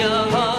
your heart.